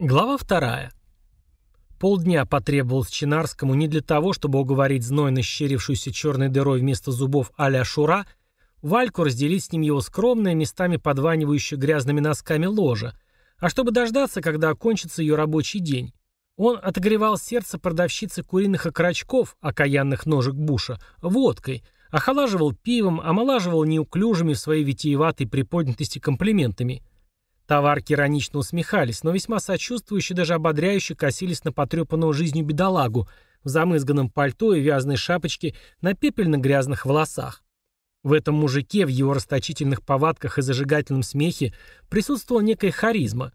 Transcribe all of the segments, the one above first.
Глава вторая. Полдня потребовалось Чинарскому не для того, чтобы уговорить знойно щерившуюся черной дырой вместо зубов а-ля Шура, Вальку разделить с ним его скромное, местами подванивающее грязными носками ложа, а чтобы дождаться, когда окончится ее рабочий день. Он отогревал сердце продавщицы куриных окорочков, окаянных ножек Буша, водкой, охолаживал пивом, омолаживал неуклюжими в своей витиеватой приподнятости комплиментами – Товарки иронично усмехались, но весьма сочувствующе, даже ободряюще косились на потрепанного жизнью бедолагу в замызганном пальто и вязаной шапочке на пепельно-грязных волосах. В этом мужике, в его расточительных повадках и зажигательном смехе присутствовала некая харизма.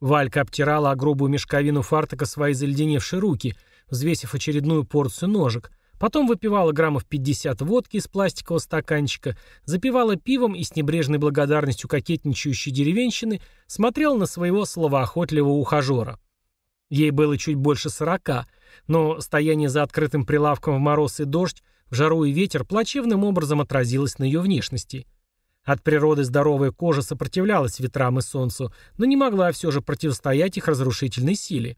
Валька обтирала о грубую мешковину фартука свои заледеневшие руки, взвесив очередную порцию ножек, Потом выпивала граммов 50 водки из пластикового стаканчика, запивала пивом и с небрежной благодарностью кокетничающей деревенщины смотрела на своего словоохотливого ухажера. Ей было чуть больше сорока, но стояние за открытым прилавком в мороз и дождь, в жару и ветер плачевным образом отразилось на ее внешности. От природы здоровая кожа сопротивлялась ветрам и солнцу, но не могла все же противостоять их разрушительной силе.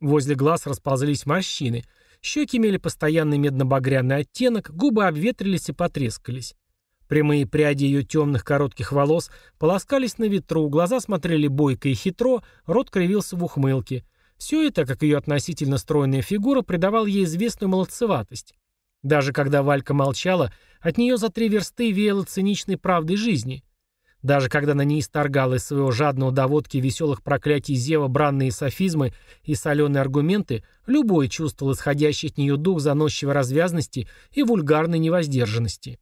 Возле глаз расползлись морщины – Щеки имели постоянный медно-багряный оттенок, губы обветрились и потрескались. Прямые пряди ее темных коротких волос полоскались на ветру, глаза смотрели бойко и хитро, рот кривился в ухмылке. Все это, как ее относительно стройная фигура, придавал ей известную молодцеватость. Даже когда Валька молчала, от нее за три версты веяло циничной правдой жизни. Даже когда на ней исторгала из своего жадного до веселых проклятий Зева бранные софизмы и соленые аргументы, любой чувствовал исходящий от нее дух заносчивой развязности и вульгарной невоздержанности.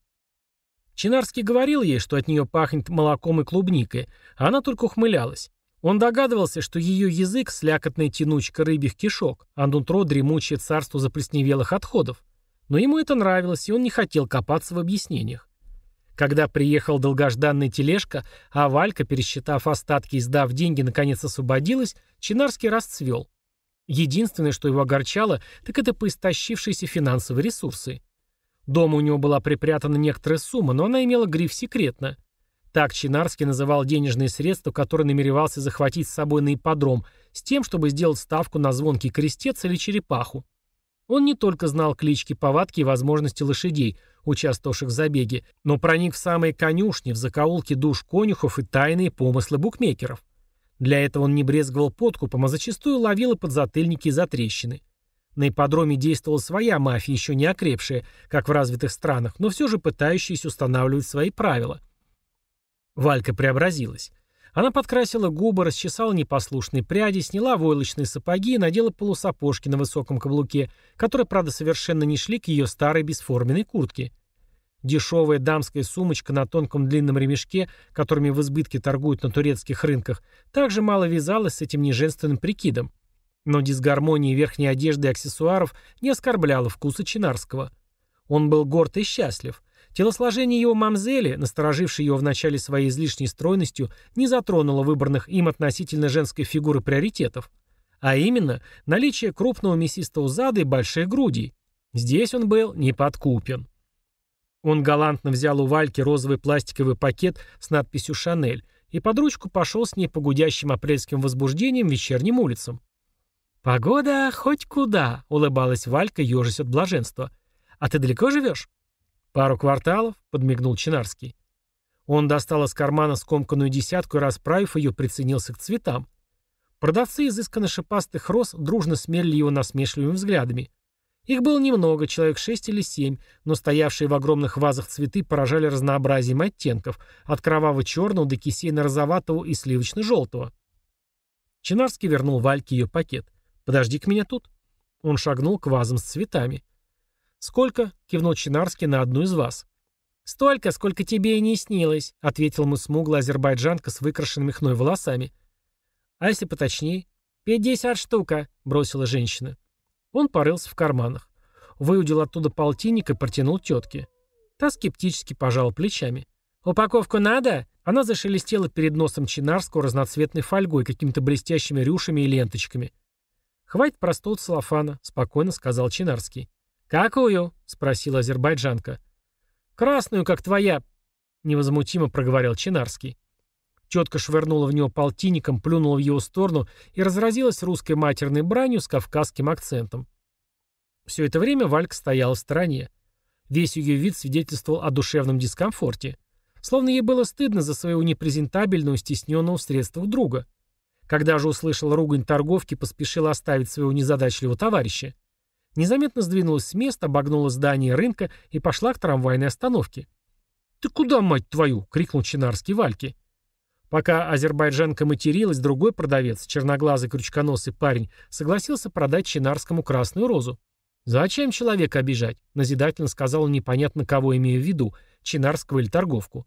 Чинарский говорил ей, что от нее пахнет молоком и клубникой, а она только ухмылялась. Он догадывался, что ее язык – слякотная тянучка рыбьих кишок, а нутро – дремучее царство заплесневелых отходов. Но ему это нравилось, и он не хотел копаться в объяснениях. Когда приехал долгожданная тележка, а Валька, пересчитав остатки и сдав деньги, наконец освободилась, Чинарский расцвел. Единственное, что его огорчало, так это поистощившиеся финансовые ресурсы. Дома у него была припрятана некоторая сумма, но она имела гриф «секретно». Так Чинарский называл денежные средства, которые намеревался захватить с собой на ипподром, с тем, чтобы сделать ставку на звонкий крестец или черепаху. Он не только знал клички, повадки и возможности лошадей, участвовавших в забеге, но проник в самые конюшни, в закоулки душ конюхов и тайные помыслы букмекеров. Для этого он не брезговал подкупом, а зачастую ловил и подзатыльники и затрещины. На ипподроме действовала своя мафия, еще не окрепшая, как в развитых странах, но все же пытающаяся устанавливать свои правила. Валька преобразилась. Она подкрасила губы, расчесала непослушные пряди, сняла войлочные сапоги и надела полусапожки на высоком каблуке, которые, правда, совершенно не шли к ее старой бесформенной куртке. Дешевая дамская сумочка на тонком длинном ремешке, которыми в избытке торгуют на турецких рынках, также мало вязалась с этим неженственным прикидом. Но дисгармония верхней одежды и аксессуаров не оскорбляла вкуса Чинарского. Он был горд и счастлив. Телосложение его мамзели, насторожившее его в начале своей излишней стройностью, не затронуло выбранных им относительно женской фигуры приоритетов. А именно, наличие крупного мясистого зада и больших грудей. Здесь он был неподкупен. Он галантно взял у Вальки розовый пластиковый пакет с надписью «Шанель» и под ручку пошел с ней по гудящим апрельским возбуждением вечерним улицам. «Погода хоть куда», — улыбалась Валька, ежась от блаженства. «А ты далеко живешь?» «Пару кварталов?» — подмигнул Чинарский. Он достал из кармана скомканную десятку и, расправив ее, приценился к цветам. Продавцы изысканно шипастых роз дружно смерили его насмешливыми взглядами. Их было немного, человек шесть или семь, но стоявшие в огромных вазах цветы поражали разнообразием оттенков, от кроваво-черного до кисейно-розоватого и сливочно-желтого. Чинарский вернул Вальке ее пакет. «Подожди-ка меня тут». Он шагнул к вазам с цветами. «Сколько?» — кивнул Чинарский на одну из вас. «Столько, сколько тебе и не снилось», — ответил ему смуглая азербайджанка с выкрашенными хной волосами. «А если поточнее?» «Пятьдесят штука», — бросила женщина. Он порылся в карманах. Выудил оттуда полтинник и протянул тетке. Та скептически пожала плечами. «Упаковку надо?» Она зашелестела перед носом Чинарского разноцветной фольгой, какими-то блестящими рюшами и ленточками. «Хватит простого целлофана», — спокойно сказал Чинарский. «Какую?» — спросила азербайджанка. «Красную, как твоя», — невозмутимо проговорил Чинарский. Тетка швырнула в него полтинником, плюнула в его сторону и разразилась русской матерной бранью с кавказским акцентом. Все это время Валька стояла в стороне. Весь ее вид свидетельствовал о душевном дискомфорте. Словно ей было стыдно за своего непрезентабельного, стесненного в средствах друга. Когда же услышала ругань торговки, поспешила оставить своего незадачливого товарища. Незаметно сдвинулась с места, обогнула здание рынка и пошла к трамвайной остановке. «Ты куда, мать твою?» — крикнул Чинарский Вальке. Пока азербайджанка материлась, другой продавец, черноглазый крючконосый парень, согласился продать Чинарскому красную розу. «Зачем человека обижать?» — назидательно сказал он непонятно кого имея в виду, Чинарского или торговку.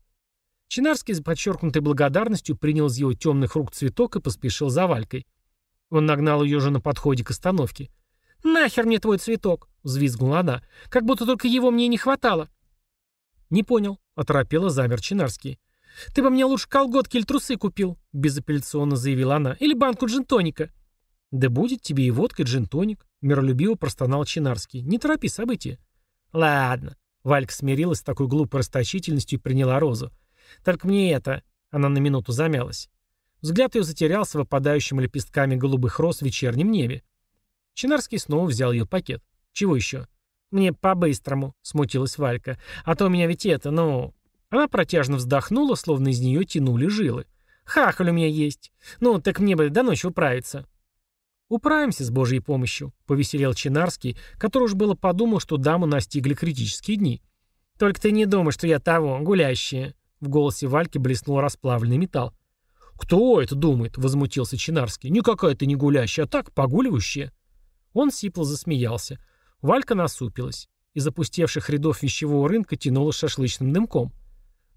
Чинарский с подчеркнутой благодарностью принял из его темных рук цветок и поспешил за Валькой. Он нагнал ее же на подходе к остановке. «Нахер мне твой цветок!» — взвизгнула она. «Как будто только его мне не хватало!» «Не понял», — оторопела замер Чинарский. «Ты бы мне лучше колготки или трусы купил», — безапелляционно заявила она. «Или банку джинтоника». «Да будет тебе и водка, и джинтоник», — миролюбиво простонал Чинарский. «Не торопи события». «Ладно». Валька смирилась с такой глупой расточительностью и приняла розу. «Только мне это...» Она на минуту замялась. Взгляд ее затерялся выпадающими лепестками голубых роз в вечернем небе. Чинарский снова взял ее пакет. «Чего еще?» «Мне по-быстрому», — смутилась Валька. «А то у меня ведь это, ну...» Она протяжно вздохнула, словно из нее тянули жилы. «Хахаль у меня есть. Ну, так мне бы до ночи управиться». «Управимся с Божьей помощью», — повеселел Чинарский, который уж было подумал, что даму настигли критические дни. «Только ты не думай, что я того, гулящая». В голосе Вальки блеснул расплавленный металл. «Кто это думает?» — возмутился Чинарский. «Никакая ты не гулящая, а так погуливающая». Он сипло засмеялся. Валька насупилась. Из опустевших рядов вещевого рынка тянуло шашлычным дымком.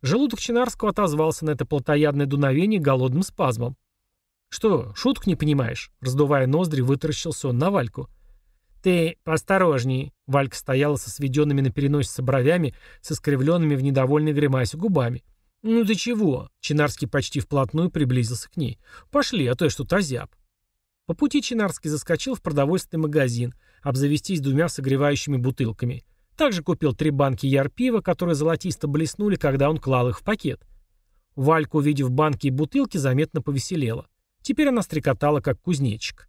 Желудок Чинарского отозвался на это плотоядное дуновение голодным спазмом. «Что, шутку не понимаешь?» Раздувая ноздри, вытаращился он на Вальку. «Ты поосторожней!» Валька стояла со сведенными на переносице бровями, с искривленными в недовольной гримасе губами. «Ну ты чего?» Чинарский почти вплотную приблизился к ней. «Пошли, а то я что-то озяб». По пути Чинарский заскочил в продовольственный магазин, обзавестись двумя согревающими бутылками – также купил три банки ярпива, которые золотисто блеснули, когда он клал их в пакет. Валька, увидев банки и бутылки, заметно повеселела. Теперь она стрекотала, как кузнечик.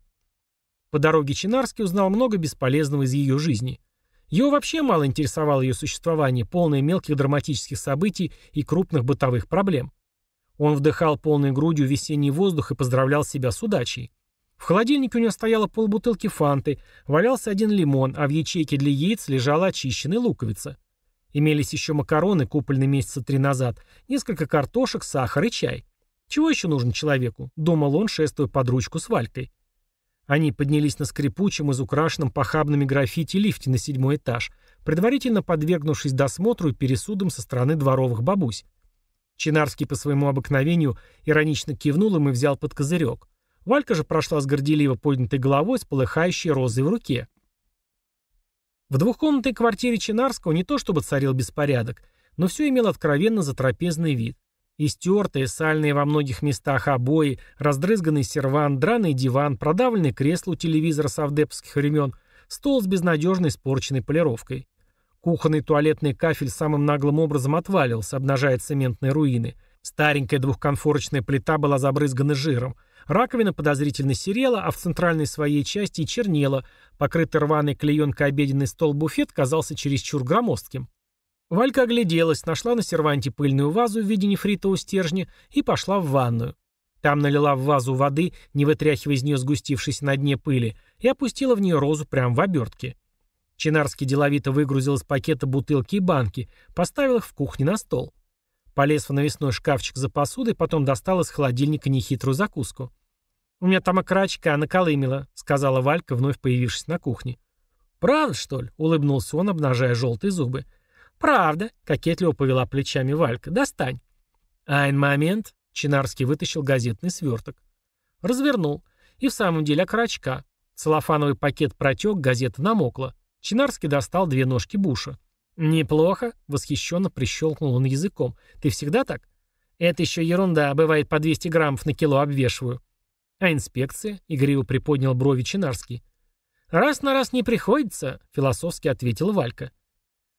По дороге Чинарский узнал много бесполезного из ее жизни. Его вообще мало интересовало ее существование, полное мелких драматических событий и крупных бытовых проблем. Он вдыхал полной грудью весенний воздух и поздравлял себя с удачей. В холодильнике у него стояло полбутылки фанты, валялся один лимон, а в ячейке для яиц лежала очищенная луковица. Имелись еще макароны, купленные месяца три назад, несколько картошек, сахар и чай. Чего еще нужно человеку? Думал он, шествуя под ручку с Валькой. Они поднялись на скрипучем, из украшенном похабными граффити лифте на седьмой этаж, предварительно подвергнувшись досмотру и пересудам со стороны дворовых бабусь. Чинарский по своему обыкновению иронично кивнул им и взял под козырек. Валька же прошла с горделиво поднятой головой с полыхающей розой в руке. В двухкомнатной квартире Чинарского не то чтобы царил беспорядок, но все имело откровенно затрапезный вид. Истертые, сальные во многих местах обои, раздрызганный серван, драный диван, продавленное кресло у телевизора совдеповских времен, стол с безнадежно испорченной полировкой. Кухонный туалетный кафель самым наглым образом отвалился, обнажая цементные руины. Старенькая двухконфорочная плита была забрызгана жиром, Раковина подозрительно серела, а в центральной своей части чернела. Покрытый рваной клеенкой обеденный стол-буфет казался чересчур громоздким. Валька огляделась, нашла на серванте пыльную вазу в виде нефритового стержня и пошла в ванную. Там налила в вазу воды, не вытряхивая из нее сгустившейся на дне пыли, и опустила в нее розу прямо в обертке. Чинарский деловито выгрузил из пакета бутылки и банки, поставил их в кухне на стол. Полез в навесной шкафчик за посудой, потом достал из холодильника нехитрую закуску. «У меня там окорочка наколымила», — сказала Валька, вновь появившись на кухне. «Правда, что ли?» — улыбнулся он, обнажая желтые зубы. «Правда», — кокетливо повела плечами Валька. «Достань». «Айн момент», — Чинарский вытащил газетный сверток. Развернул. И в самом деле окорочка. Целлофановый пакет протек, газета намокла. Чинарский достал две ножки буша. «Неплохо», — восхищенно прищелкнул он языком. «Ты всегда так?» «Это еще ерунда, бывает по 200 граммов на кило обвешиваю». «А инспекция?» — игриво приподнял брови Чинарский. «Раз на раз не приходится», — философски ответила Валька.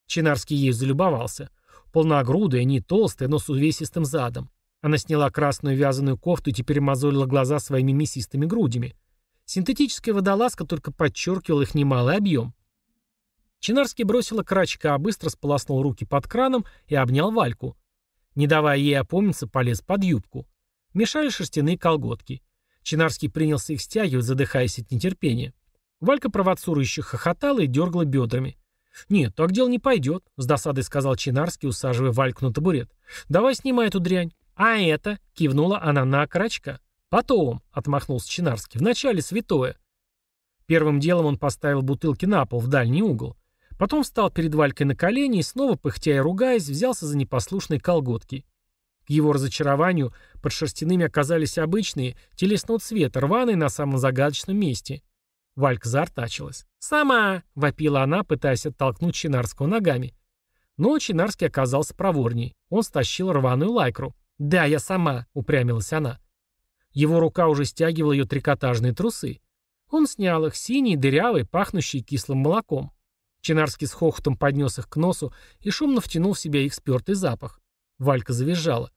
Чинарский ей залюбовался. Полногрудая, не толстая, но с увесистым задом. Она сняла красную вязаную кофту и теперь мозолила глаза своими мясистыми грудями. Синтетическая водолазка только подчеркивала их немалый объем. Чинарский бросила крачка, а быстро сполоснул руки под краном и обнял Вальку. Не давая ей опомниться, полез под юбку. Мешали шерстяные колготки. Чинарский принялся их стягивать, задыхаясь от нетерпения. Валька провоцирующе хохотала и дергала бедрами. «Нет, так дело не пойдет», — с досадой сказал Чинарский, усаживая Вальку на табурет. «Давай снимай эту дрянь». «А это?» — кивнула она на окорочка. «Потом», — отмахнулся Чинарский, — «вначале святое». Первым делом он поставил бутылки на пол, в дальний угол. Потом встал перед Валькой на колени и снова, пыхтя и ругаясь, взялся за непослушные колготки. К его разочарованию под шерстяными оказались обычные, телесного цвета, рваные на самом загадочном месте. Валька заортачилась. «Сама!» — вопила она, пытаясь оттолкнуть Чинарского ногами. Но Чинарский оказался проворней. Он стащил рваную лайкру. «Да, я сама!» — упрямилась она. Его рука уже стягивала ее трикотажные трусы. Он снял их, синие, дырявые, пахнущие кислым молоком. Чинарский с хохотом поднес их к носу и шумно втянул в себя их спертый запах. Валька завизжала.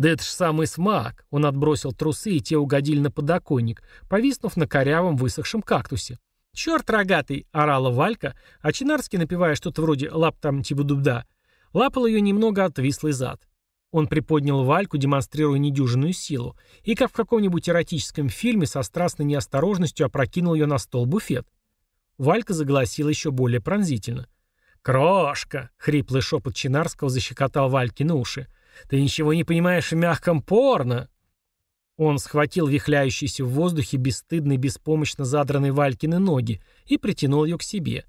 «Да это ж самый смак!» Он отбросил трусы, и те угодили на подоконник, повиснув на корявом высохшем кактусе. «Черт рогатый!» — орала Валька, а Чинарский, напевая что-то вроде «лап там тибудубда», лапал ее немного отвислый зад. Он приподнял Вальку, демонстрируя недюжинную силу, и, как в каком-нибудь эротическом фильме, со страстной неосторожностью опрокинул ее на стол буфет. Валька заголосила еще более пронзительно. «Крошка!» — хриплый шепот Чинарского защекотал Вальки на уши. Ты ничего не понимаешь в мягком порно!» Он схватил вихляющиеся в воздухе бесстыдно и беспомощно задранные Валькины ноги и притянул ее к себе.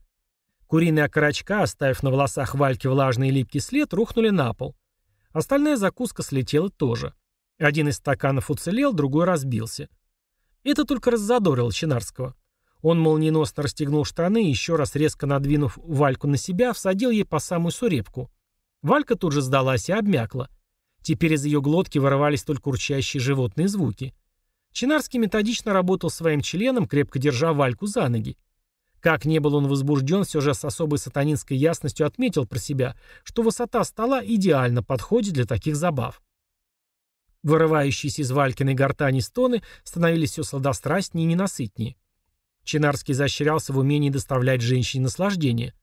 Куриные окорочка, оставив на волосах Вальки влажный и липкий след, рухнули на пол. Остальная закуска слетела тоже. Один из стаканов уцелел, другой разбился. Это только раззадорило Чинарского. Он молниеносно расстегнул штаны и, еще раз резко надвинув Вальку на себя, всадил ей по самую сурепку. Валька тут же сдалась и обмякла. Теперь из ее глотки вырывались только урчащие животные звуки. Чинарский методично работал своим членом, крепко держа Вальку за ноги. Как не был он возбужден, все же с особой сатанинской ясностью отметил про себя, что высота стола идеально подходит для таких забав. Вырывающиеся из Валькиной гортани стоны становились все сладострастнее и ненасытнее. Чинарский изощрялся в умении доставлять женщине наслаждение.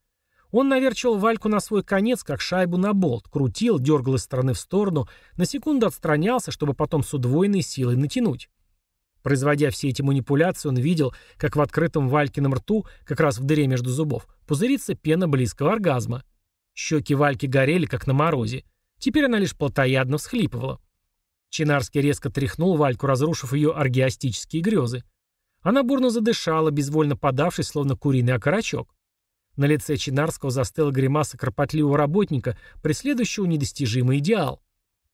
Он наверчивал Вальку на свой конец, как шайбу на болт, крутил, дергал из стороны в сторону, на секунду отстранялся, чтобы потом с удвоенной силой натянуть. Производя все эти манипуляции, он видел, как в открытом Валькином рту, как раз в дыре между зубов, пузырится пена близкого оргазма. Щеки Вальки горели, как на морозе. Теперь она лишь плотоядно всхлипывала. Чинарский резко тряхнул Вальку, разрушив ее оргиастические грезы. Она бурно задышала, безвольно подавшись, словно куриный окорочок. На лице Чинарского застыла гримаса кропотливого работника, преследующего недостижимый идеал.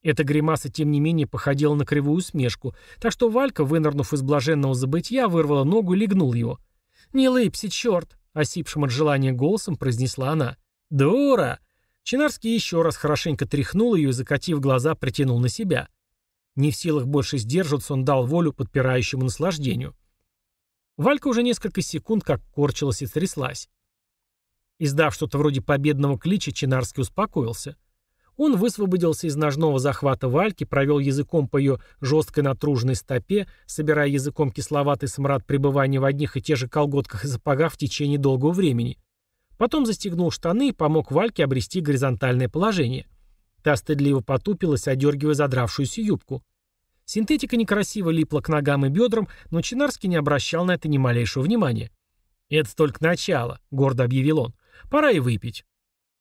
Эта гримаса, тем не менее, походила на кривую усмешку, так что Валька, вынырнув из блаженного забытья, вырвала ногу и легнул его. «Не лыбся, черт!» — осипшим от желания голосом произнесла она. «Дура!» Чинарский еще раз хорошенько тряхнул ее и, закатив глаза, притянул на себя. Не в силах больше сдерживаться, он дал волю подпирающему наслаждению. Валька уже несколько секунд как корчилась и тряслась. Издав что-то вроде победного клича, Чинарский успокоился. Он высвободился из ножного захвата Вальки, провел языком по ее жесткой натруженной стопе, собирая языком кисловатый смрад пребывания в одних и тех же колготках и сапогах в течение долгого времени. Потом застегнул штаны и помог Вальке обрести горизонтальное положение. Та стыдливо потупилась, одергивая задравшуюся юбку. Синтетика некрасиво липла к ногам и бедрам, но Чинарский не обращал на это ни малейшего внимания. «Это только начало», — гордо объявил он. Пора и выпить.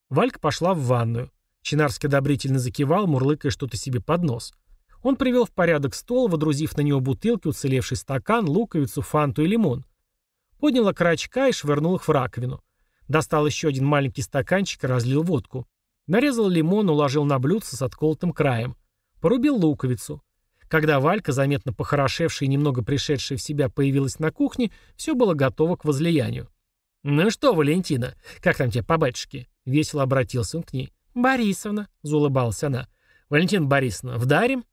Валька пошла в ванную. Чинарский одобрительно закивал, мурлыкая что-то себе под нос. Он привел в порядок стол, водрузив на него бутылки, уцелевший стакан, луковицу, фанту и лимон. Поднял окорочка и швырнул их в раковину. Достал еще один маленький стаканчик и разлил водку. Нарезал лимон, уложил на блюдце с отколотым краем. Порубил луковицу. Когда Валька, заметно похорошевшая и немного пришедшая в себя, появилась на кухне, все было готово к возлиянию. «Ну что, Валентина, как там тебе по батюшке?» Весело обратился он к ней. «Борисовна», — заулыбалась она. «Валентина Борисовна, вдарим?»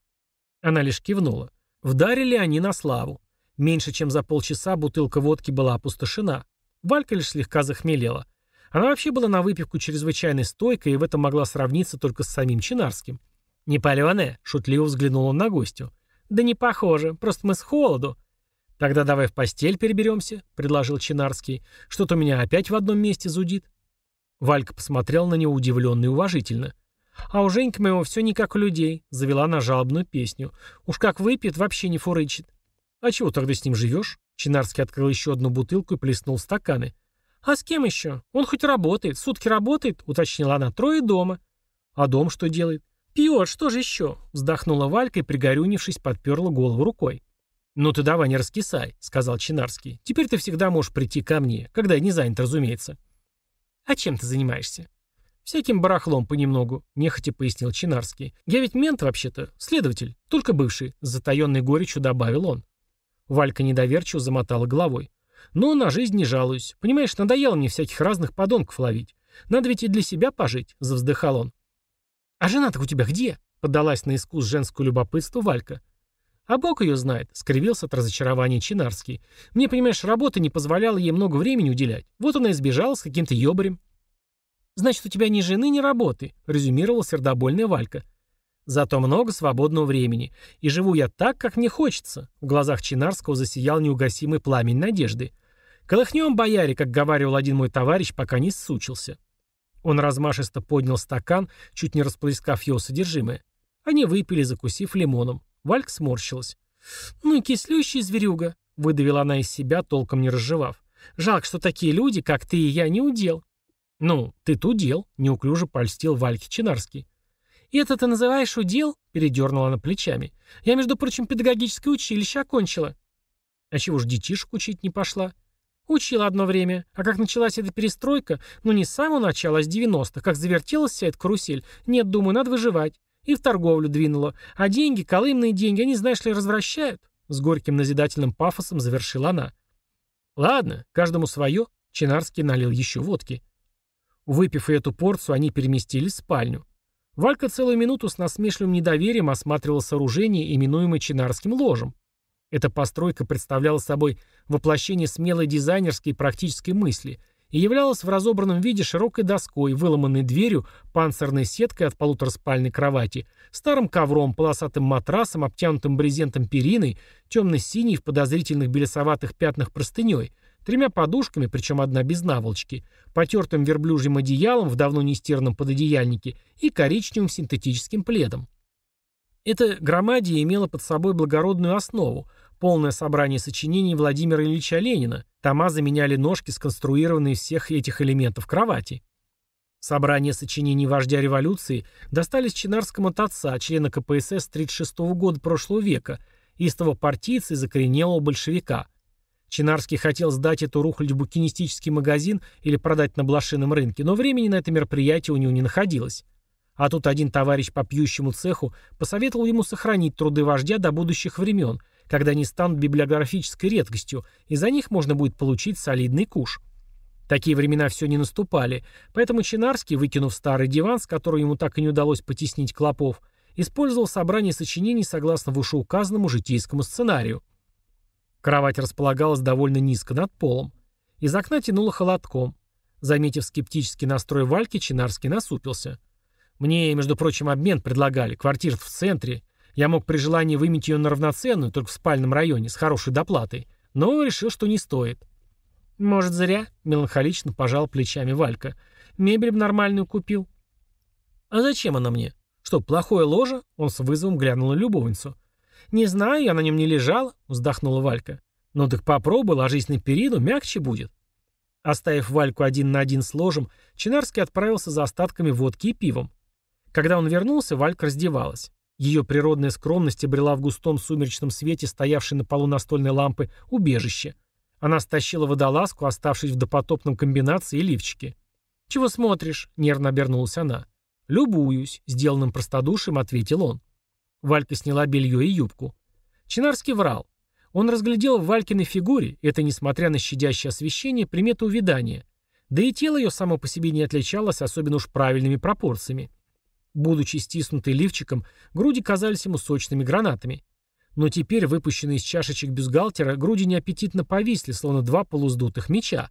Она лишь кивнула. Вдарили они на славу. Меньше чем за полчаса бутылка водки была опустошена. Валька лишь слегка захмелела. Она вообще была на выпивку чрезвычайно стойкой и в этом могла сравниться только с самим Чинарским. «Не паленая?» — шутливо взглянул он на гостю. «Да не похоже, просто мы с холоду». «Тогда давай в постель переберемся», — предложил Чинарский. «Что-то у меня опять в одном месте зудит». Валька посмотрел на него удивленно и уважительно. «А у Женьки моего все не как у людей», — завела на жалобную песню. «Уж как выпьет, вообще не фурычит». «А чего тогда с ним живешь?» Чинарский открыл еще одну бутылку и плеснул стаканы. «А с кем еще? Он хоть работает. Сутки работает», — уточнила она. «Трое дома». «А дом что делает?» «Пьет, что же еще?» — вздохнула Валька и, пригорюнившись, подперла голову рукой. «Ну ты давай не раскисай», — сказал Чинарский. «Теперь ты всегда можешь прийти ко мне, когда я не занят, разумеется». «А чем ты занимаешься?» «Всяким барахлом понемногу», — нехотя пояснил Чинарский. «Я ведь мент вообще-то, следователь, только бывший», — с затаенной горечью добавил он. Валька недоверчиво замотала головой. «Но на жизнь не жалуюсь. Понимаешь, надоело мне всяких разных подонков ловить. Надо ведь и для себя пожить», — завздыхал он. «А жена-то у тебя где?» — поддалась на искус женскую любопытство Валька. «А Бог ее знает», — скривился от разочарования Чинарский. «Мне, понимаешь, работа не позволяла ей много времени уделять. Вот она и сбежала с каким-то ёбарем». «Значит, у тебя ни жены, ни работы», — резюмировала сердобольная Валька. «Зато много свободного времени. И живу я так, как мне хочется». В глазах Чинарского засиял неугасимый пламень надежды. «Колыхнем, бояре», как говаривал один мой товарищ, пока не ссучился. Он размашисто поднял стакан, чуть не расплескав его содержимое. Они выпили, закусив лимоном. Вальк сморщилась. «Ну и кислющий зверюга», — выдавила она из себя, толком не разжевав. «Жалко, что такие люди, как ты и я, не удел». «Ну, ты-то удел», — неуклюже польстил Вальке Чинарский. «И это ты называешь удел?» — передернула она плечами. «Я, между прочим, педагогическое училище окончила». «А чего ж детишек учить не пошла?» «Учила одно время. А как началась эта перестройка, ну не с самого начала, а с 90-х, как завертелась вся эта карусель, нет, думаю, надо выживать. И в торговлю двинула. А деньги, колымные деньги, они, знаешь ли, развращают. С горьким назидательным пафосом завершила она. Ладно, каждому свое. Чинарский налил еще водки. Выпив эту порцию, они переместились в спальню. Валька целую минуту с насмешливым недоверием осматривал сооружение, именуемое Чинарским ложем. Эта постройка представляла собой воплощение смелой дизайнерской и практической мысли – и являлась в разобранном виде широкой доской, выломанной дверью, панцирной сеткой от полутораспальной кровати, старым ковром, полосатым матрасом, обтянутым брезентом периной, темно-синей в подозрительных белесоватых пятнах простыней, тремя подушками, причем одна без наволочки, потертым верблюжьим одеялом в давно нестиранном пододеяльнике и коричневым синтетическим пледом. Эта громадия имела под собой благородную основу, полное собрание сочинений Владимира Ильича Ленина. Тома заменяли ножки, сконструированные из всех этих элементов кровати. Собрание сочинений вождя революции достались Чинарскому от отца, члена КПСС 36 -го года прошлого века, истого партийца и закоренелого большевика. Чинарский хотел сдать эту рухлядь в букинистический магазин или продать на блошином рынке, но времени на это мероприятие у него не находилось. А тут один товарищ по пьющему цеху посоветовал ему сохранить труды вождя до будущих времен – когда они станут библиографической редкостью, и за них можно будет получить солидный куш. Такие времена все не наступали, поэтому Чинарский, выкинув старый диван, с которого ему так и не удалось потеснить клопов, использовал собрание сочинений согласно вышеуказанному житейскому сценарию. Кровать располагалась довольно низко над полом. Из окна тянуло холодком. Заметив скептический настрой Вальки, Чинарский насупился. «Мне, между прочим, обмен предлагали. Квартира в центре. Я мог при желании выменить ее на равноценную, только в спальном районе, с хорошей доплатой, но решил, что не стоит. «Может, зря?» — меланхолично пожал плечами Валька. «Мебель б нормальную купил». «А зачем она мне? Что, плохое ложе?» Он с вызовом глянул на любовницу. «Не знаю, я на нем не лежала», — вздохнула Валька. «Ну так попробуй, ложись на перину, мягче будет». Оставив Вальку один на один с ложем, Чинарский отправился за остатками водки и пивом. Когда он вернулся, Валька раздевалась. Ее природная скромность обрела в густом сумеречном свете, стоявшей на полу настольной лампы, убежище. Она стащила водолазку, оставшись в допотопном комбинации и лифчике. «Чего смотришь?» — нервно обернулась она. «Любуюсь», — сделанным простодушием ответил он. Валька сняла белье и юбку. Чинарский врал. Он разглядел в Валькиной фигуре, это, несмотря на щадящее освещение, примету увядания. Да и тело ее само по себе не отличалось особенно уж правильными пропорциями. Будучи стиснутой лифчиком, груди казались ему сочными гранатами. Но теперь, выпущенные из чашечек бюстгальтера, груди неаппетитно повисли, словно два полуздутых меча.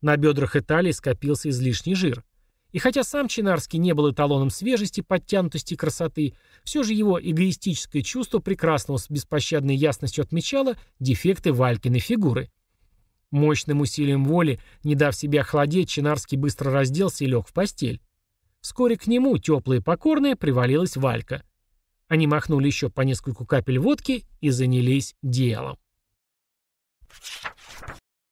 На бедрах и талии скопился излишний жир. И хотя сам Чинарский не был эталоном свежести, подтянутости и красоты, все же его эгоистическое чувство прекрасного с беспощадной ясностью отмечало дефекты Валькиной фигуры. Мощным усилием воли, не дав себе охладеть, Чинарский быстро разделся и лег в постель. Вскоре к нему, теплая и покорная, привалилась Валька. Они махнули еще по нескольку капель водки и занялись делом.